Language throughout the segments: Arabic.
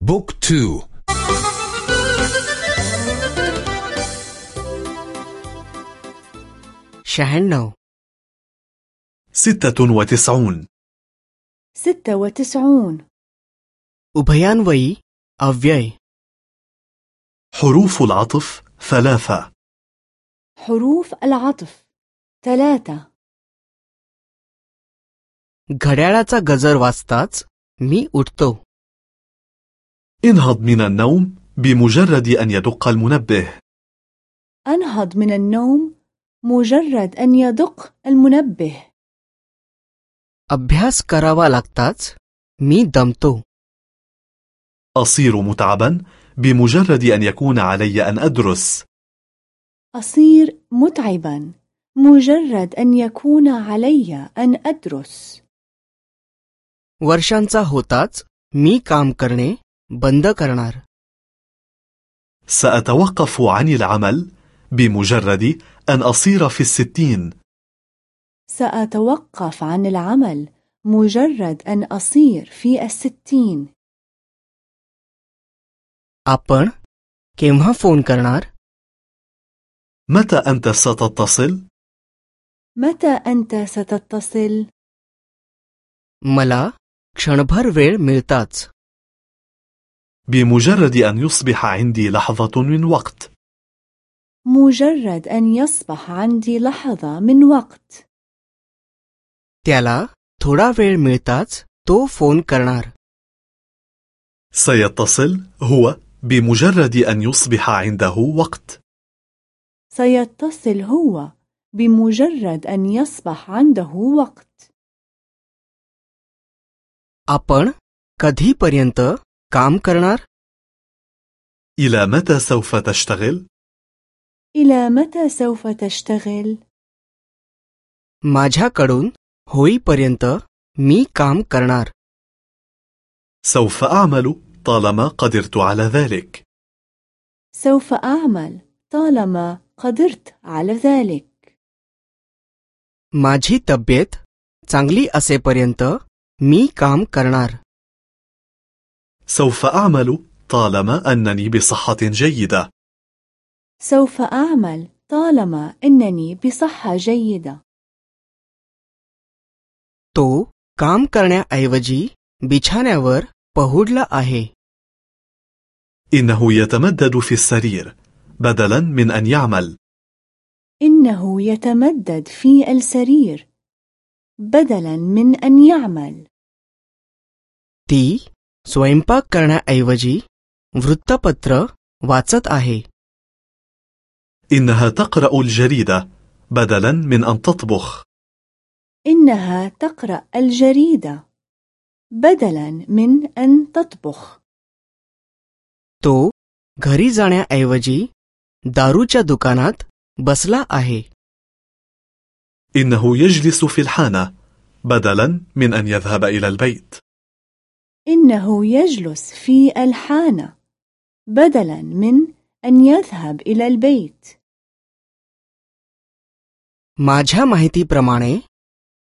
بوك تو शहाण्णव ستة وتسعون ستة وتسعون उभयान्वयी अव्यय حروف العطف ثلاثة حروف العطف ثلاثة घड्याळाचा गजर वाजताच मी उठतो انهض من النوم بمجرد أن يدق المنبه أنهض من النوم مجرد أن يدق المنبه अभ्यास करावा लागताच मी दमतो أصير متعبا بمجرد أن يكون علي أن أدرس أصير متعبا مجرد أن يكون علي أن أدرس वर्षांचा होताच मी काम करणे बंद करणार سأتوقف عن العمل بمجرد أن أصير في الستين سأتوقف عن العمل مجرد أن أصير في الستين आपण केव्हा फोन करणार متى أنت ستتصل؟ متى أنت ستتصل؟ मला क्षणभर वेळ मिळताच بمجرد أن يصبح عندي لحظة من وقت مجرد أن يصبح عندي لحظة من وقت त्याला थोडा वेळ मिळताच तो फोन करणार سيتصل هو بمجرد أن يصبح عنده وقت سيتصل هو بمجرد أن يصبح عنده وقت आपण कधीपर्यंत काम करणार إلى متى سوف تشتغل؟ إلى متى سوف تشتغل؟ माझ्याकडून होईपर्यंत मी काम करणार سوف أعمل طالما قدرت على ذلك سوف أعمل طالما قدرت على ذلك माझी तब्येत चांगली असेपर्यंत मी काम करणार سوف أعمل طالما أنني بصحة جيدة سوف أعمل طالما أنني بصحة جيدة तो काम करण्याऐवजी बिछाण्यावर पहुडला आहे إنه يتمدد في السرير بدلا من أن يعمل إنه يتمدد في السرير بدلا من أن يعمل ती स्वयंपाक करण्याऐवजी वृत्तपत्र वाचत आहे إنها تقرأ الجريدة بدلا من أن تطبخ إنها تقرأ الجريدة بدلا من أن تطبخ तो घरी जाण्याऐवजी दारूच्या दुकानात बसला आहे إنه يجلس في الحانة بدلا من أن يذهب إلى البيت إنه يجلس في الحانة بدلا من أن يذهب إلى البيت माझ्या माहितीप्रमाणे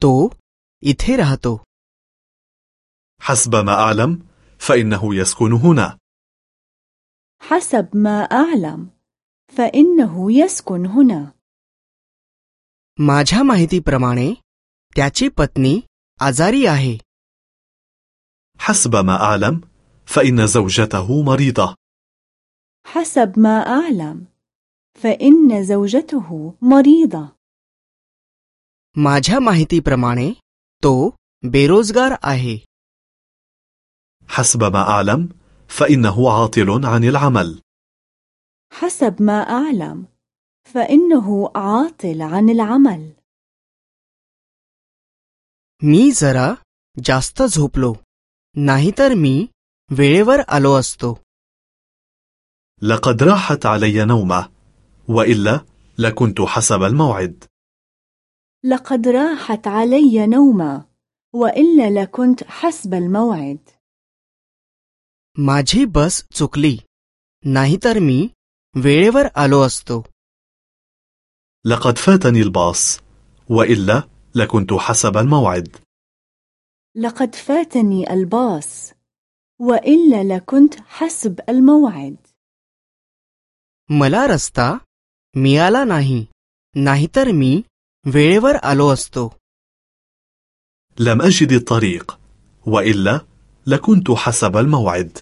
तो इथे राहतो حسب ما أعلم فإنه يسكن هنا حسب ما أعلم فإنه يسكن هنا माझ्या माहितीप्रमाणे त्याची पत्नी आजारी आहे حسب ما أعلم فإن زوجته مريضة حسب ما أعلم فإن زوجته مريضة माझ्या माहितीप्रमाणे तो बेरोजगार आहे حسب ما أعلم فإنه عاطل عن العمل حسب ما أعلم فإنه عاطل عن العمل मी जरा जास्त झोपलो नाहीतर मी वेळेवर आलो असतो لقد راحت علي نومة وإلا لكنت حسب الموعد لقد راحت علي نومة وإلا لكنت حسب الموعد माझी बस चुकली नाहीतर मी वेळेवर आलो असतो لقد فاتني الباص وإلا لكنت حسب الموعد لقد فاتني الباص وإلا لكنت حسب الموعد मला रस्ता मिळाला नाही नाहीतर मी वेळेवर आलो असतो لم أجد الطريق وإلا لكنت حسب الموعد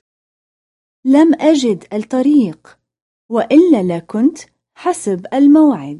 لم أجد الطريق وإلا لكنت حسب الموعد